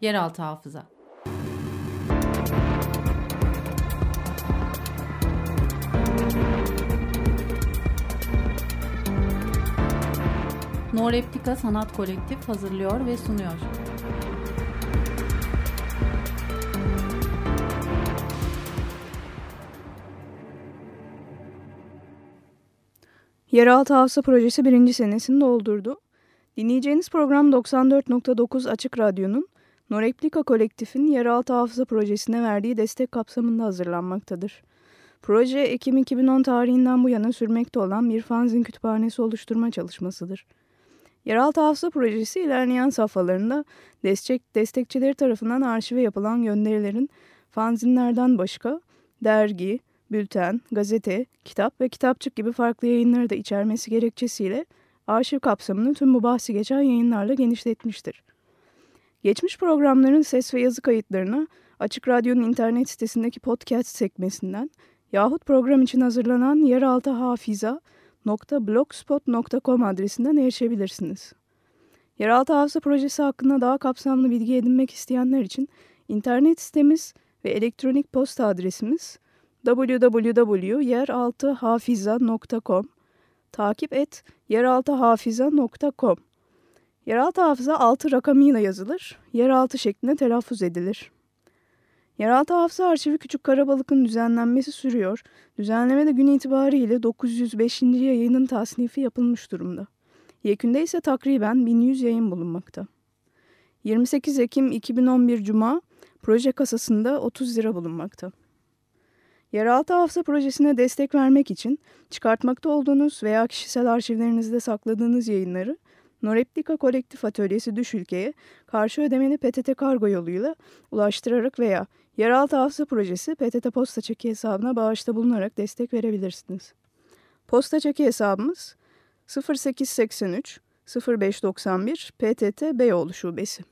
Yeraltı Hafıza No Replika Sanat Kolektif hazırlıyor ve sunuyor. Yeraltı Hafıza Projesi birinci senesini doldurdu. Dinleyeceğiniz program 94.9 Açık Radyo'nun Noreplika Kolektif'in Yeraltı Hafıza Projesi'ne verdiği destek kapsamında hazırlanmaktadır. Proje Ekim 2010 tarihinden bu yana sürmekte olan bir fanzin kütüphanesi oluşturma çalışmasıdır. Yeraltı Hafıza Projesi ilerleyen safhalarında destek, destekçileri tarafından arşive yapılan gönderilerin fanzinlerden başka dergi, bülten, gazete, kitap ve kitapçık gibi farklı yayınları da içermesi gerekçesiyle arşiv kapsamını tüm bu bahsi geçen yayınlarla genişletmiştir. Geçmiş programların ses ve yazı kayıtlarına Açık Radyo'nun internet sitesindeki podcast sekmesinden yahut program için hazırlanan yeraltı hafiza.blogspot.com adresinden erişebilirsiniz. Yeraltı Hafıza Projesi hakkında daha kapsamlı bilgi edinmek isteyenler için internet sitemiz ve elektronik posta adresimiz www.yeraltıhafiza.com takip et yeraltıhafiza.com Yeraltı hafıza 6 rakamıyla yazılır, yeraltı şeklinde telaffuz edilir. Yeraltı Hafıza Arşivi Küçük Karabalık'ın düzenlenmesi sürüyor. Düzenleme de gün itibariyle 905. yayının tasnifi yapılmış durumda. Yekünde ise takriben 1100 yayın bulunmakta. 28 Ekim 2011 Cuma proje kasasında 30 lira bulunmakta. Yeraltı Hafıza Projesi'ne destek vermek için çıkartmakta olduğunuz veya kişisel arşivlerinizde sakladığınız yayınları Noreplika Kolektif Atölyesi Düş Ülke'ye karşı ödemeli PTT kargo yoluyla ulaştırarak veya Yeraltı Hafıza Projesi PTT posta çeki hesabına bağışta bulunarak destek verebilirsiniz. Posta çeki hesabımız 0883 0591 PTT Beyoğlu Şubesi.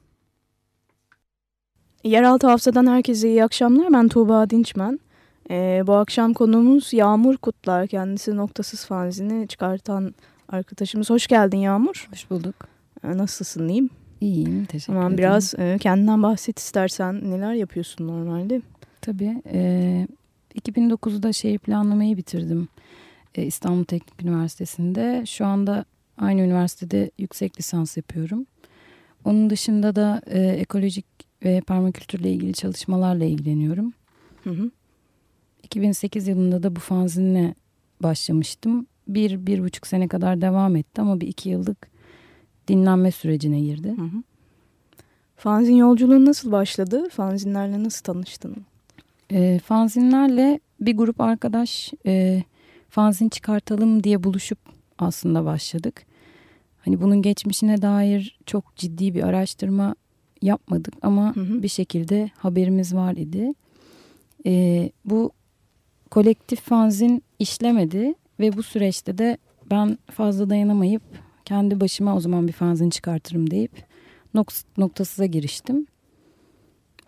Yeraltı Hafıza'dan herkese iyi akşamlar. Ben Tuğba Dinçmen. Ee, bu akşam konuğumuz Yağmur Kutlar. Kendisi noktasız fanzini çıkartan arkadaşımız. Hoş geldin Yağmur. Hoş bulduk. Ee, nasılsın diyeyim? İyiyim teşekkür tamam, ederim. Biraz e, kendinden bahset istersen. Neler yapıyorsun normalde? Tabii. E, 2009'da şehir planlamayı bitirdim. E, İstanbul Teknik Üniversitesi'nde. Şu anda aynı üniversitede yüksek lisans yapıyorum. Onun dışında da e, ekolojik ve permakültürle ilgili çalışmalarla ilgileniyorum. Hı hı. 2008 yılında da bu fanzinle başlamıştım. Bir, bir buçuk sene kadar devam etti ama bir iki yıllık dinlenme sürecine girdi. Hı hı. Fanzin yolculuğun nasıl başladı? Fanzinlerle nasıl tanıştın? E, fanzinlerle bir grup arkadaş e, fanzin çıkartalım diye buluşup aslında başladık. Hani bunun geçmişine dair çok ciddi bir araştırma yapmadık ama hı hı. bir şekilde haberimiz var idi. E, bu kolektif fanzin işlemedi ve bu süreçte de ben fazla dayanamayıp kendi başıma o zaman bir fanzin çıkartırım deyip noktasıza giriştim.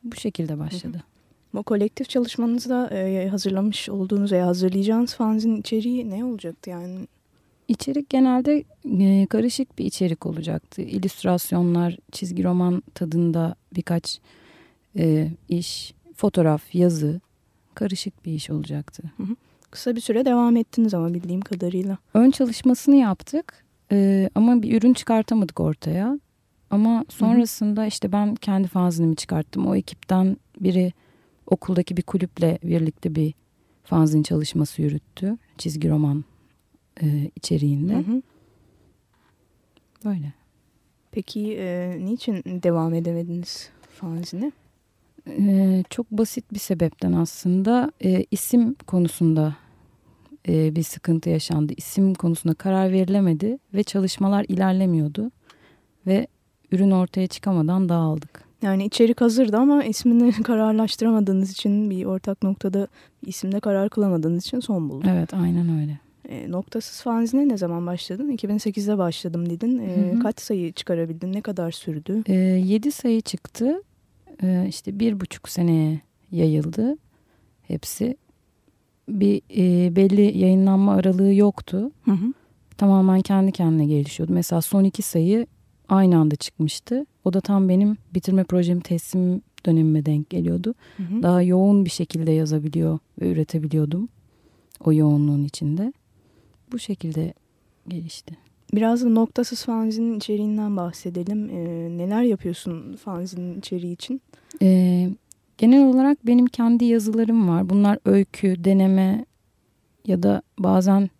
Bu şekilde başladı. Hı hı. Bu kolektif çalışmanızda e, hazırlamış olduğunuz veya hazırlayacağınız fanzin içeriği ne olacaktı yani? İçerik genelde e, karışık bir içerik olacaktı. İllüstrasyonlar, çizgi roman tadında birkaç e, iş, fotoğraf, yazı karışık bir iş olacaktı. Hı hı. Kısa bir süre devam ettiniz ama bildiğim kadarıyla. Ön çalışmasını yaptık e, ama bir ürün çıkartamadık ortaya. Ama sonrasında işte ben kendi fanzinimi çıkarttım. O ekipten biri okuldaki bir kulüple birlikte bir fanzin çalışması yürüttü. Çizgi roman e, içeriğinde. Hı hı. Böyle. Peki e, niçin devam edemediniz fanzine? E, çok basit bir sebepten aslında e, isim konusunda e, bir sıkıntı yaşandı. İsim konusunda karar verilemedi ve çalışmalar ilerlemiyordu. Ve ürün ortaya çıkamadan dağıldık. Yani içerik hazırdı ama ismini kararlaştıramadığınız için bir ortak noktada bir isimde karar kılamadığınız için son buldu. Evet aynen öyle. E, noktasız fanzine ne zaman başladın? 2008'de başladım dedin. E, Hı hı. Kaç sayı çıkarabildin? Ne kadar sürdü? E, 7 sayı çıktı. E, işte bir buçuk seneye yayıldı hepsi. Bir e, belli yayınlanma aralığı yoktu. Hı hı. Tamamen kendi kendine gelişiyordu. Mesela son iki sayı aynı anda çıkmıştı. O da tam benim bitirme projemi teslim dönemime denk geliyordu. Hı hı. Daha yoğun bir şekilde yazabiliyor ve üretebiliyordum o yoğunluğun içinde. Bu şekilde gelişti. Biraz da noktasız fanzinin içeriğinden bahsedelim. Ee, neler yapıyorsun fanzinin içeriği için? Ee, genel olarak benim kendi yazılarım var. Bunlar öykü, deneme ya da bazen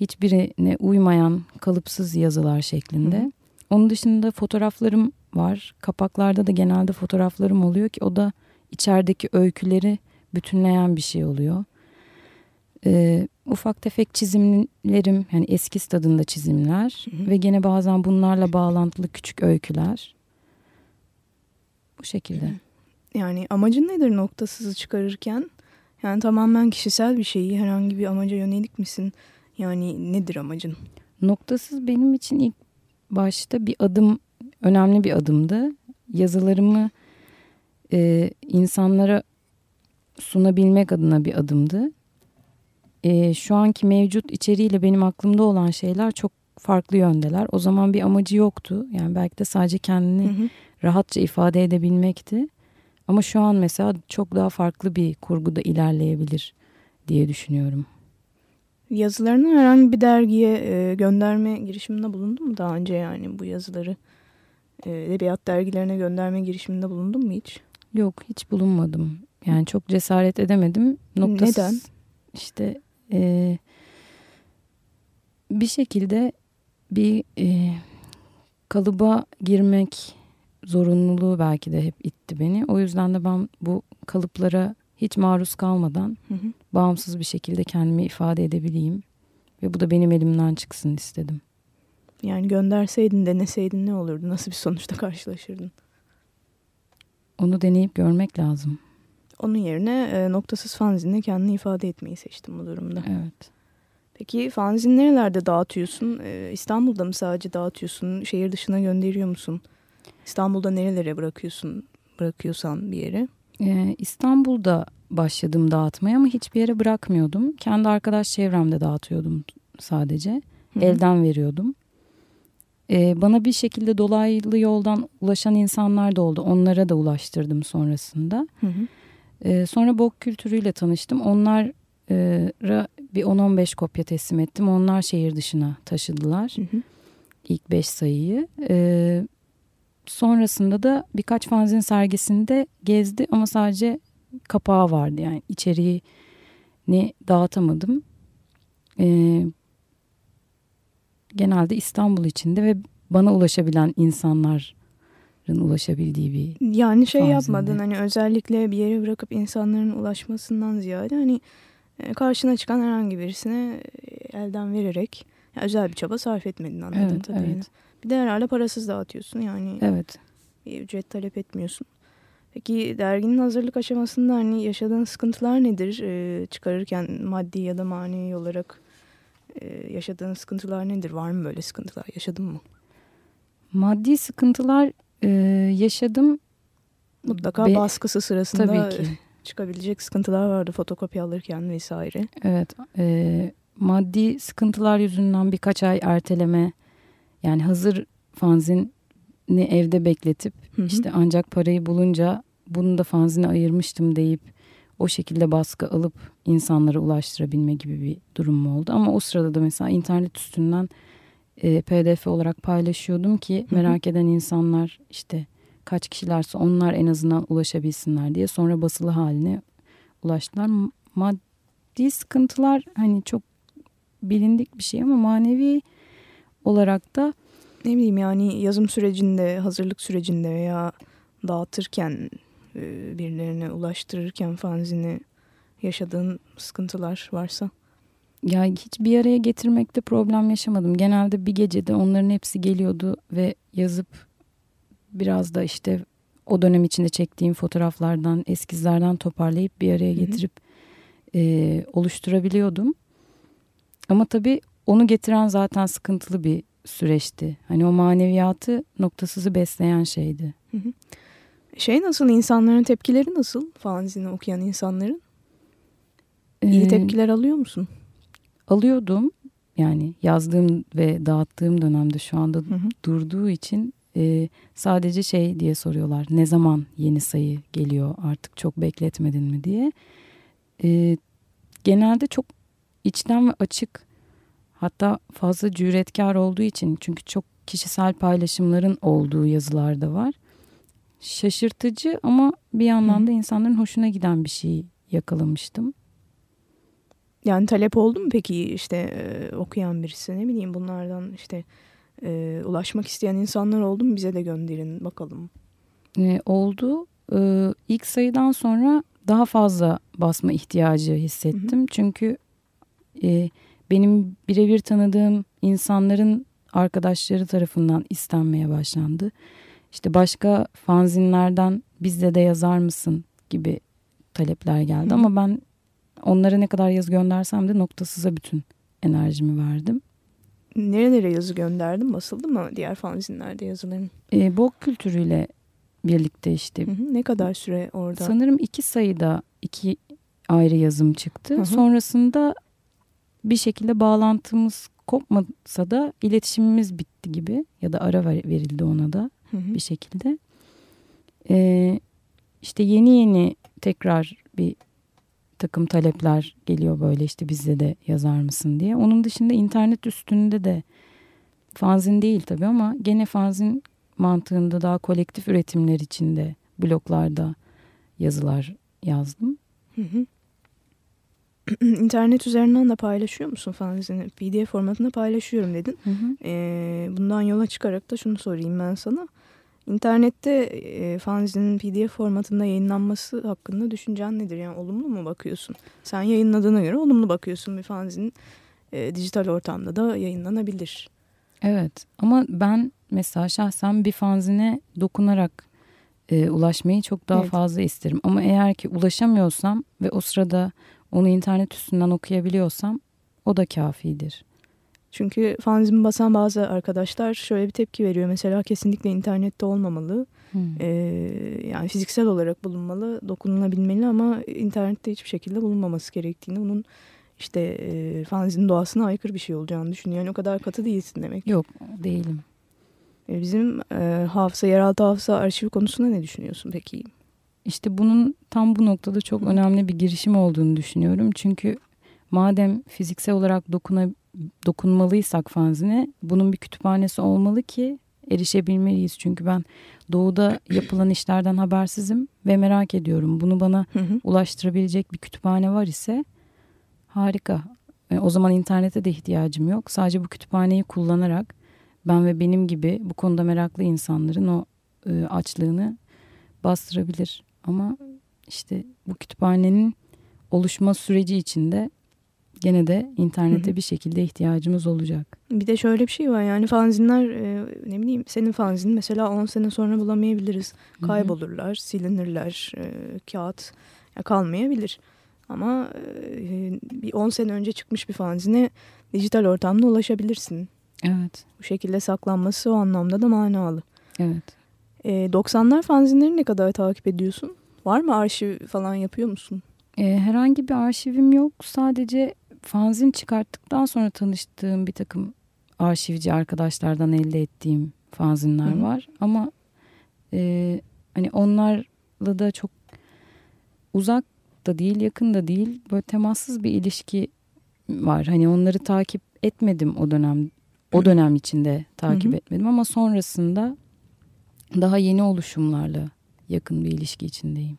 hiçbirine uymayan kalıpsız yazılar şeklinde. Hı hı. Onun dışında fotoğraflarım var. Kapaklarda da genelde fotoğraflarım oluyor ki o da içerideki öyküleri bütünleyen bir şey oluyor. Ee, ufak tefek çizimlerim yani eskiz tadında çizimler Hı hı. ve gene bazen bunlarla bağlantılı küçük öyküler. Bu şekilde. Yani amacın nedir noktasızı çıkarırken? Yani tamamen kişisel bir şeyi herhangi bir amaca yönelik misin? Yani nedir amacın? Noktasız benim için ilk başta bir adım, önemli bir adımdı. Yazılarımı e, insanlara sunabilmek adına bir adımdı. E, şu anki mevcut içeriğiyle benim aklımda olan şeyler çok farklı yöndeler. O zaman bir amacı yoktu. Yani belki de sadece kendini Hı hı. rahatça ifade edebilmekti. Ama şu an mesela çok daha farklı bir kurguda ilerleyebilir diye düşünüyorum. Yazılarını herhangi bir dergiye e, gönderme girişiminde bulundun mu daha önce yani bu yazıları? E, edebiyat dergilerine gönderme girişiminde bulundun mu hiç? Yok hiç bulunmadım. Yani çok cesaret edemedim. Noktasız, Neden? İşte e, bir şekilde bir e, kalıba girmek zorunluluğu belki de hep itti beni. O yüzden de ben bu kalıplara hiç maruz kalmadan Hı hı. bağımsız bir şekilde kendimi ifade edebileyim. Ve bu da benim elimden çıksın istedim. Yani gönderseydin deneseydin ne olurdu? Nasıl bir sonuçta karşılaşırdın? Onu deneyip görmek lazım. Onun yerine e, noktasız fanzinle kendini ifade etmeyi seçtim bu durumda. Evet. Peki fanzin nerelerde dağıtıyorsun? E, İstanbul'da mı sadece dağıtıyorsun? Şehir dışına gönderiyor musun? İstanbul'da nerelere bırakıyorsun? Bırakıyorsan bir yere. Ee, İstanbul'da başladım dağıtmaya ama hiçbir yere bırakmıyordum. Kendi arkadaş çevremde dağıtıyordum sadece. Hı hı. Elden veriyordum. Ee, bana bir şekilde dolaylı yoldan ulaşan insanlar da oldu. Onlara da ulaştırdım sonrasında. Hı hı. Ee, sonra bok kültürüyle tanıştım. Onlara bir 10-15 kopya teslim ettim. Onlar şehir dışına taşıdılar. Hı hı. ilk 5 sayıyı. Ee, sonrasında da birkaç fanzin sergisinde gezdi ama sadece kapağı vardı. Yani içeriğini dağıtamadım. Ee, genelde İstanbul içinde ve bana ulaşabilen insanların ulaşabildiği bir Yani şey Fanzinde. yapmadın hani özellikle bir yere bırakıp insanların ulaşmasından ziyade hani e, karşına çıkan herhangi birisine e, elden vererek yani özel bir çaba sarf etmedin anladığım Evet, kadarıyla. evet. Bir de herhalde parasız dağıtıyorsun yani evet. bir ücret talep etmiyorsun. Peki derginin hazırlık aşamasında hani yaşadığın sıkıntılar nedir? E, çıkarırken maddi ya da manevi olarak e, yaşadığın sıkıntılar nedir? Var mı böyle sıkıntılar? Yaşadın mı? Maddi sıkıntılar e, yaşadım Mutlaka Be- baskısı sırasında tabii ki. çıkabilecek sıkıntılar vardı fotokopi alırken vesaire. Evet, e, maddi sıkıntılar yüzünden birkaç ay erteleme, yani hazır fanzini evde bekletip Hı hı. işte ancak parayı bulunca bunu da fanzine ayırmıştım deyip o şekilde baskı alıp insanlara ulaştırabilme gibi bir durum mu oldu. Ama o sırada da mesela internet üstünden e, pdf olarak paylaşıyordum ki Hı hı. merak eden insanlar işte kaç kişilerse onlar en azından ulaşabilsinler diye sonra basılı haline ulaştılar. Maddi sıkıntılar hani çok bilindik bir şey ama manevi olarak da ne bileyim yani yazım sürecinde, hazırlık sürecinde veya dağıtırken, e, birilerine ulaştırırken fanzini yaşadığın sıkıntılar varsa. ya hiç bir araya getirmekte problem yaşamadım. Genelde bir gecede onların hepsi geliyordu ve yazıp biraz da işte o dönem içinde çektiğim fotoğraflardan, eskizlerden toparlayıp bir araya Hı hı. getirip e, oluşturabiliyordum. Ama tabii onu getiren zaten sıkıntılı bir süreçti. Hani o maneviyatı noktasızı besleyen şeydi. Şey nasıl, insanların tepkileri nasıl fanzini okuyan insanların? İyi Ee, tepkiler alıyor musun? alıyordum. yani yazdığım ve dağıttığım dönemde şu anda Hı hı. durduğu için e, sadece şey diye soruyorlar. Ne zaman yeni sayı geliyor artık çok bekletmedin mi diye. E, genelde çok içten ve açık hatta fazla cüretkar olduğu için çünkü çok kişisel paylaşımların olduğu yazılar da var. Şaşırtıcı ama bir yandan da insanların hoşuna giden bir şey yakalamıştım. Yani talep oldu mu peki işte e, okuyan birisi ne bileyim bunlardan işte e, ulaşmak isteyen insanlar oldu mu bize de gönderin bakalım. E, oldu. E, ilk sayıdan sonra daha fazla basma ihtiyacı hissettim. Hı hı. Çünkü e, benim birebir tanıdığım insanların arkadaşları tarafından istenmeye başlandı. İşte başka fanzinlerden bizde de yazar mısın gibi talepler geldi. Hı. Ama ben onlara ne kadar yazı göndersem de noktasıza bütün enerjimi verdim. Nerelere yazı gönderdim? Basıldı mı diğer fanzinlerde yazıların? E, Bok kültürüyle birlikte işte. Hı hı. Ne kadar süre orada? Sanırım iki sayıda iki ayrı yazım çıktı. Hı hı. Sonrasında bir şekilde bağlantımız kopmasa da iletişimimiz bitti gibi ya da ara verildi ona da hı hı. bir şekilde. Ee, işte yeni yeni tekrar bir takım talepler geliyor böyle işte bizde de yazar mısın diye. Onun dışında internet üstünde de fanzin değil tabii ama gene fanzin mantığında daha kolektif üretimler içinde bloklarda yazılar yazdım. Hı hı. İnternet üzerinden de paylaşıyor musun fanzini? PDF formatında paylaşıyorum dedin. Hı hı. Ee, bundan yola çıkarak da şunu sorayım ben sana. İnternette e, fanzinin PDF formatında yayınlanması hakkında düşüncen nedir? Yani olumlu mu bakıyorsun? Sen yayınladığına göre olumlu bakıyorsun bir fanzinin e, dijital ortamda da yayınlanabilir. Evet ama ben mesela şahsen bir fanzine dokunarak e, ulaşmayı çok daha evet. fazla isterim. Ama eğer ki ulaşamıyorsam ve o sırada onu internet üstünden okuyabiliyorsam o da kafidir. Çünkü fanzin basan bazı arkadaşlar şöyle bir tepki veriyor. Mesela kesinlikle internette olmamalı. Hmm. Ee, yani fiziksel olarak bulunmalı, dokunulabilmeli ama internette hiçbir şekilde bulunmaması gerektiğini, bunun işte e, fanzin doğasına aykırı bir şey olacağını düşünüyor. Yani o kadar katı değilsin demek. Yok değilim. E, bizim e, hafıza, yeraltı hafıza arşivi konusunda ne düşünüyorsun peki? İşte bunun tam bu noktada çok önemli bir girişim olduğunu düşünüyorum. Çünkü madem fiziksel olarak dokuna, dokunmalıysak fanzine bunun bir kütüphanesi olmalı ki erişebilmeliyiz. Çünkü ben doğuda yapılan işlerden habersizim ve merak ediyorum. Bunu bana hı hı. ulaştırabilecek bir kütüphane var ise harika. E, o zaman internete de ihtiyacım yok. Sadece bu kütüphaneyi kullanarak ben ve benim gibi bu konuda meraklı insanların o e, açlığını bastırabilir. Ama işte bu kütüphanenin oluşma süreci içinde gene de internete Hı-hı. bir şekilde ihtiyacımız olacak. Bir de şöyle bir şey var yani fanzinler e, ne bileyim senin fanzin mesela 10 sene sonra bulamayabiliriz. Kaybolurlar, silinirler, e, kağıt ya kalmayabilir. Ama e, bir 10 sene önce çıkmış bir fanzine dijital ortamda ulaşabilirsin. Evet. Bu şekilde saklanması o anlamda da manalı. Evet. E, 90'lar fanzinleri ne kadar takip ediyorsun? Var mı arşiv falan yapıyor musun? E, herhangi bir arşivim yok. Sadece fanzin çıkarttıktan sonra tanıştığım bir takım arşivci arkadaşlardan elde ettiğim fanzinler Hı -hı. var. Ama e, hani onlarla da çok uzak da değil, yakın da değil. Böyle temassız bir ilişki var. Hani onları takip etmedim o dönem. O dönem içinde takip Hı -hı. etmedim ama sonrasında daha yeni oluşumlarla yakın bir ilişki içindeyim.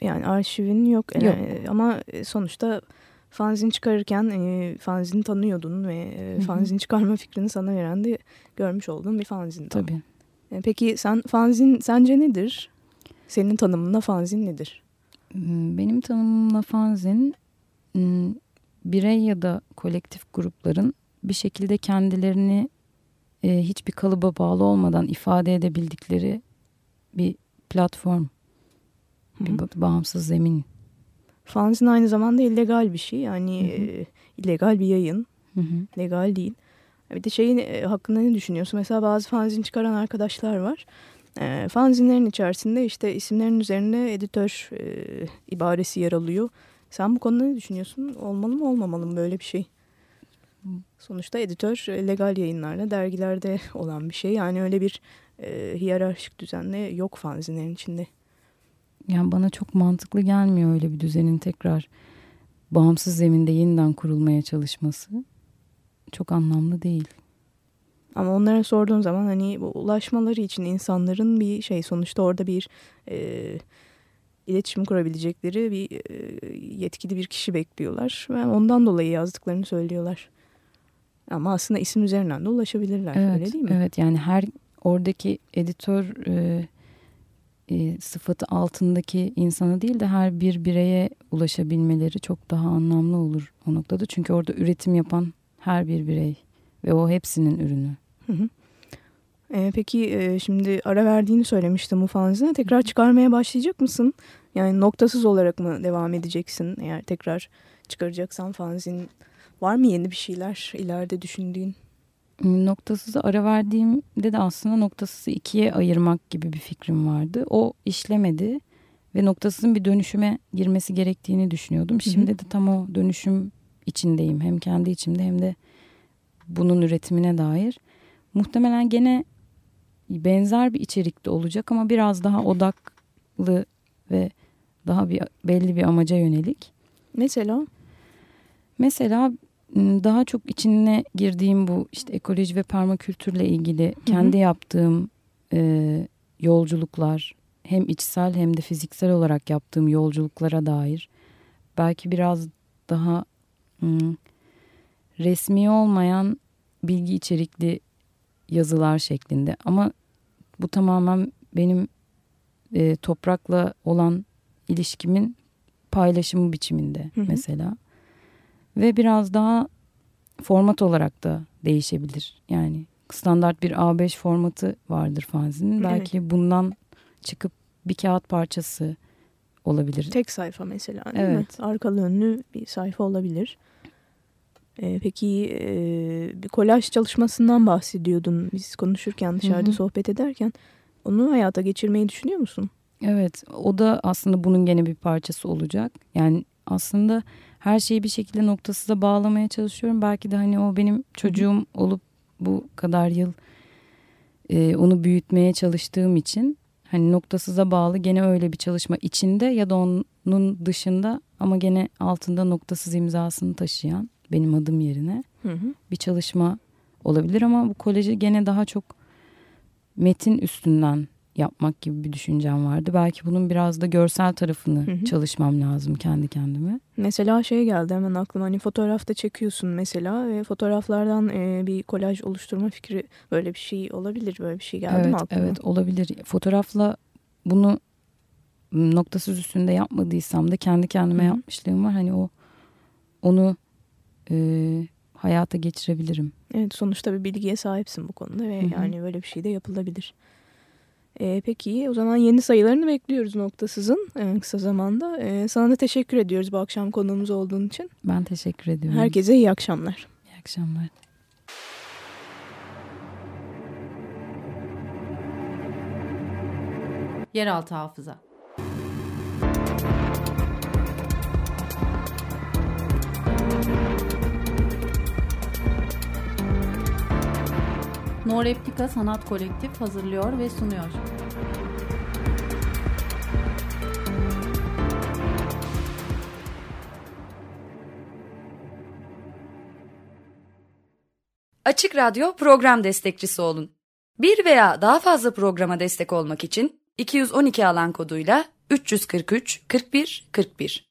Yani arşivin yok, yok. Yani, ama sonuçta fanzin çıkarırken e, fanzini tanıyordun ve e, fanzin çıkarma fikrini sana veren de görmüş olduğun bir fanzin. Tabii. E, peki sen fanzin sence nedir? Senin tanımında fanzin nedir? Hmm, benim tanımımla fanzin hmm, birey ya da kolektif grupların bir şekilde kendilerini e, hiçbir kalıba bağlı olmadan ifade edebildikleri bir platform, Hı -hı. bir bağımsız zemin. Fanzin aynı zamanda illegal bir şey. Yani Hı -hı. E, illegal bir yayın. Hı -hı. Legal değil. Bir de şeyin e, hakkında ne düşünüyorsun? Mesela bazı fanzin çıkaran arkadaşlar var. E, fanzinlerin içerisinde işte isimlerin üzerinde editör e, ibaresi yer alıyor. Sen bu konuda ne düşünüyorsun? Olmalı mı olmamalı mı böyle bir şey? Sonuçta editör e, legal yayınlarla dergilerde olan bir şey. Yani öyle bir e, hiyerarşik düzenle yok fanzinlerin içinde. Yani bana çok mantıklı gelmiyor öyle bir düzenin tekrar bağımsız zeminde yeniden kurulmaya çalışması. Çok anlamlı değil. Ama onlara sorduğun zaman hani bu ulaşmaları için insanların bir şey sonuçta orada bir e, iletişim kurabilecekleri bir e, yetkili bir kişi bekliyorlar. Ve ondan dolayı yazdıklarını söylüyorlar. Ama aslında isim üzerinden de ulaşabilirler evet, öyle değil mi? Evet yani her oradaki editör e, e, sıfatı altındaki insana değil de her bir bireye ulaşabilmeleri çok daha anlamlı olur o noktada. Çünkü orada üretim yapan her bir birey ve o hepsinin ürünü. Hı hı. E, peki e, şimdi ara verdiğini söylemiştim bu fanzine. Tekrar çıkarmaya başlayacak mısın? Yani noktasız olarak mı devam edeceksin eğer tekrar çıkaracaksan fanzin? Var mı yeni bir şeyler ileride düşündüğün? Noktasızı ara verdiğimde de aslında noktasızı ikiye ayırmak gibi bir fikrim vardı. O işlemedi ve noktasızın bir dönüşüme girmesi gerektiğini düşünüyordum. Şimdi hı hı. de tam o dönüşüm içindeyim. Hem kendi içimde hem de bunun üretimine dair. Muhtemelen gene benzer bir içerikte olacak ama biraz daha odaklı ve daha bir belli bir amaca yönelik. Mesela? Mesela daha çok içine girdiğim bu işte ekoloji ve permakültürle ilgili kendi yaptığım e, yolculuklar hem içsel hem de fiziksel olarak yaptığım yolculuklara dair belki biraz daha hmm, resmi olmayan bilgi içerikli yazılar şeklinde. Ama bu tamamen benim e, toprakla olan ilişkimin paylaşımı biçiminde hı hı. mesela ve biraz daha format olarak da değişebilir yani standart bir A5 formatı vardır fanzinin belki bundan çıkıp bir kağıt parçası olabilir. Tek sayfa mesela değil evet. mi? Arkalı önlü bir sayfa olabilir. E, peki e, bir kolaj çalışmasından bahsediyordun biz konuşurken dışarıda Hı -hı. sohbet ederken. Onu hayata geçirmeyi düşünüyor musun? Evet o da aslında bunun gene bir parçası olacak. Yani aslında her şeyi bir şekilde noktasıza bağlamaya çalışıyorum. Belki de hani o benim çocuğum olup bu kadar yıl e, onu büyütmeye çalıştığım için hani noktasıza bağlı gene öyle bir çalışma içinde ya da onun dışında ama gene altında noktasız imzasını taşıyan benim adım yerine hı hı. bir çalışma olabilir ama bu koleji gene daha çok metin üstünden yapmak gibi bir düşüncem vardı. Belki bunun biraz da görsel tarafını hı hı. çalışmam lazım kendi kendime. Mesela şey geldi hemen aklıma hani fotoğrafta çekiyorsun mesela ve fotoğraflardan e, bir kolaj oluşturma fikri böyle bir şey olabilir böyle bir şey geldi evet, mi aklına? Evet olabilir. Fotoğrafla bunu noktasız üstünde yapmadıysam da kendi kendime hı hı. yapmışlığım var. Hani o onu e, hayata geçirebilirim. Evet sonuçta bir bilgiye sahipsin bu konuda ve Hı -hı. yani böyle bir şey de yapılabilir. E, peki o zaman yeni sayılarını bekliyoruz noktasızın en kısa zamanda. E, sana da teşekkür ediyoruz bu akşam konuğumuz olduğun için. Ben teşekkür ediyorum. Herkese iyi akşamlar. İyi akşamlar. Yeraltı hafıza. No Replika Sanat Kolektif hazırlıyor ve sunuyor. Açık Radyo program destekçisi olun. Bir veya daha fazla programa destek olmak için 212 alan koduyla 343 41 41